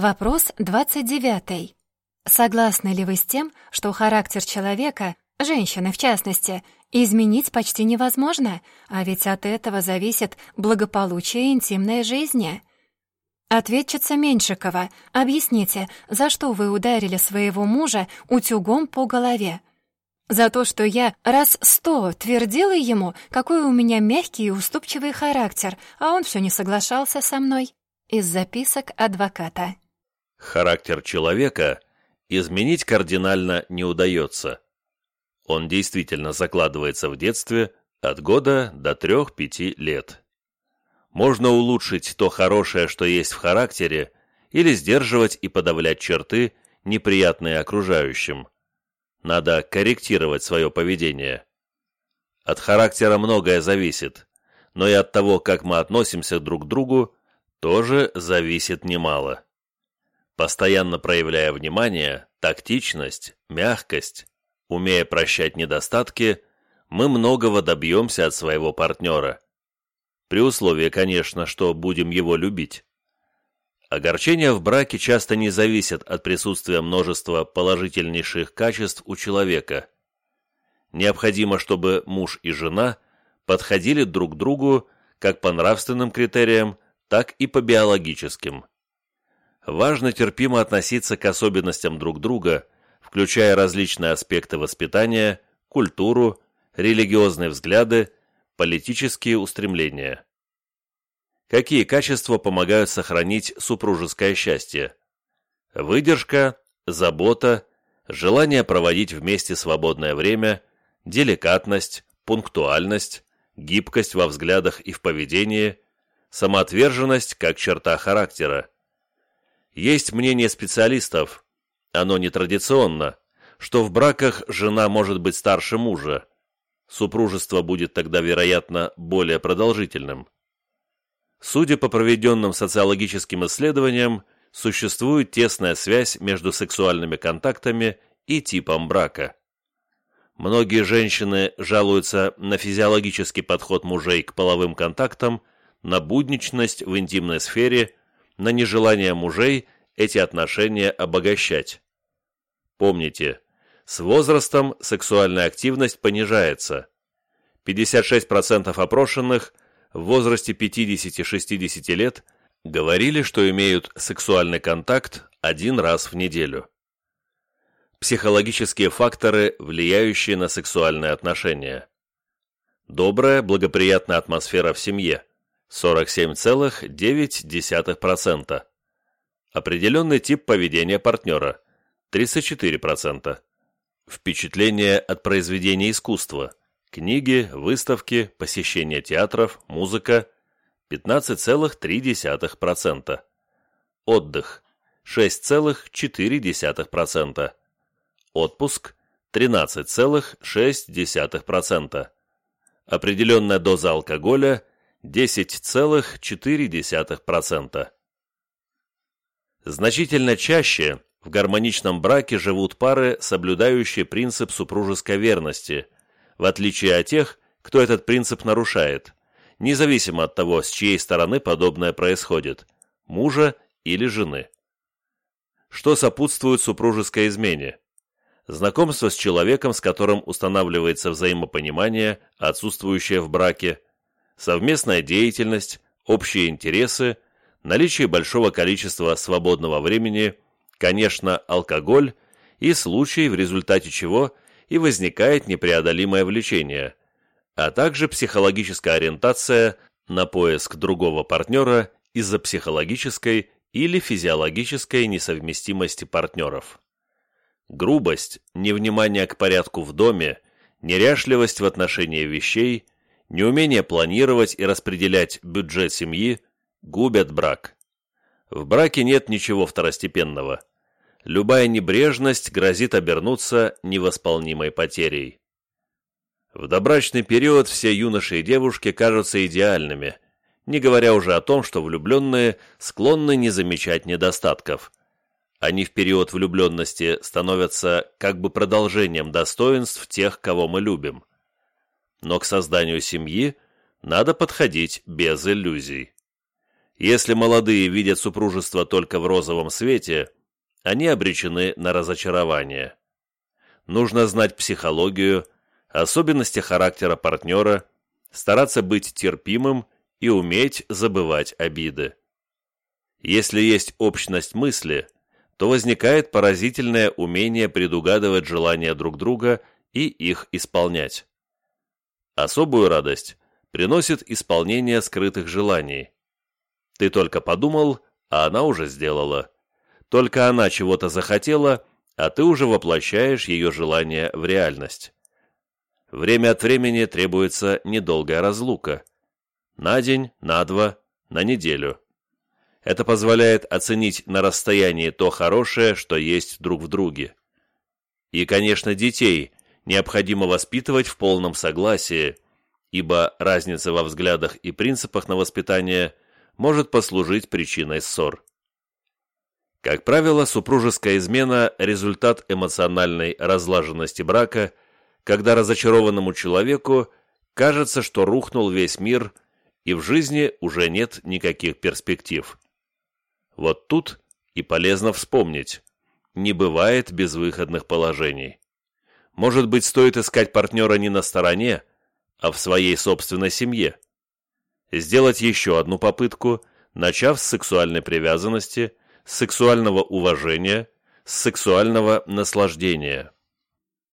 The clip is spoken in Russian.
Вопрос 29. Согласны ли вы с тем, что характер человека, женщины в частности, изменить почти невозможно, а ведь от этого зависит благополучие интимной жизни? Ответчица Меньшикова, объясните, за что вы ударили своего мужа утюгом по голове? За то, что я раз сто твердила ему, какой у меня мягкий и уступчивый характер, а он все не соглашался со мной. Из записок адвоката. Характер человека изменить кардинально не удается. Он действительно закладывается в детстве от года до 3-5 лет. Можно улучшить то хорошее, что есть в характере, или сдерживать и подавлять черты, неприятные окружающим. Надо корректировать свое поведение. От характера многое зависит, но и от того, как мы относимся друг к другу, тоже зависит немало. Постоянно проявляя внимание, тактичность, мягкость, умея прощать недостатки, мы многого добьемся от своего партнера. При условии, конечно, что будем его любить. Огорчения в браке часто не зависят от присутствия множества положительнейших качеств у человека. Необходимо, чтобы муж и жена подходили друг к другу как по нравственным критериям, так и по биологическим. Важно терпимо относиться к особенностям друг друга, включая различные аспекты воспитания, культуру, религиозные взгляды, политические устремления. Какие качества помогают сохранить супружеское счастье? Выдержка, забота, желание проводить вместе свободное время, деликатность, пунктуальность, гибкость во взглядах и в поведении, самоотверженность как черта характера. Есть мнение специалистов, оно нетрадиционно, что в браках жена может быть старше мужа. Супружество будет тогда, вероятно, более продолжительным. Судя по проведенным социологическим исследованиям, существует тесная связь между сексуальными контактами и типом брака. Многие женщины жалуются на физиологический подход мужей к половым контактам, на будничность в интимной сфере, на нежелание мужей эти отношения обогащать. Помните, с возрастом сексуальная активность понижается. 56% опрошенных в возрасте 50-60 лет говорили, что имеют сексуальный контакт один раз в неделю. Психологические факторы, влияющие на сексуальные отношения. Добрая, благоприятная атмосфера в семье – 47,9%. Определенный тип поведения партнера – 34%. Впечатление от произведения искусства – Книги, выставки, посещение театров, музыка – 15,3%. Отдых – 6,4%. Отпуск – 13,6%. Определенная доза алкоголя – 10,4%. Значительно чаще в гармоничном браке живут пары, соблюдающие принцип супружеской верности – в отличие от тех, кто этот принцип нарушает, независимо от того, с чьей стороны подобное происходит – мужа или жены. Что сопутствует супружеской измене? Знакомство с человеком, с которым устанавливается взаимопонимание, отсутствующее в браке, совместная деятельность, общие интересы, наличие большого количества свободного времени, конечно, алкоголь и случаи, в результате чего – и возникает непреодолимое влечение, а также психологическая ориентация на поиск другого партнера из-за психологической или физиологической несовместимости партнеров. Грубость, невнимание к порядку в доме, неряшливость в отношении вещей, неумение планировать и распределять бюджет семьи губят брак. В браке нет ничего второстепенного – любая небрежность грозит обернуться невосполнимой потерей. В добрачный период все юноши и девушки кажутся идеальными, не говоря уже о том, что влюбленные склонны не замечать недостатков. Они в период влюбленности становятся как бы продолжением достоинств тех, кого мы любим. Но к созданию семьи надо подходить без иллюзий. Если молодые видят супружество только в розовом свете, они обречены на разочарование. Нужно знать психологию, особенности характера партнера, стараться быть терпимым и уметь забывать обиды. Если есть общность мысли, то возникает поразительное умение предугадывать желания друг друга и их исполнять. Особую радость приносит исполнение скрытых желаний. Ты только подумал, а она уже сделала. Только она чего-то захотела, а ты уже воплощаешь ее желание в реальность. Время от времени требуется недолгая разлука. На день, на два, на неделю. Это позволяет оценить на расстоянии то хорошее, что есть друг в друге. И, конечно, детей необходимо воспитывать в полном согласии, ибо разница во взглядах и принципах на воспитание может послужить причиной ссор. Как правило, супружеская измена – результат эмоциональной разлаженности брака, когда разочарованному человеку кажется, что рухнул весь мир и в жизни уже нет никаких перспектив. Вот тут и полезно вспомнить, не бывает безвыходных положений. Может быть, стоит искать партнера не на стороне, а в своей собственной семье. Сделать еще одну попытку, начав с сексуальной привязанности, с сексуального уважения, с сексуального наслаждения.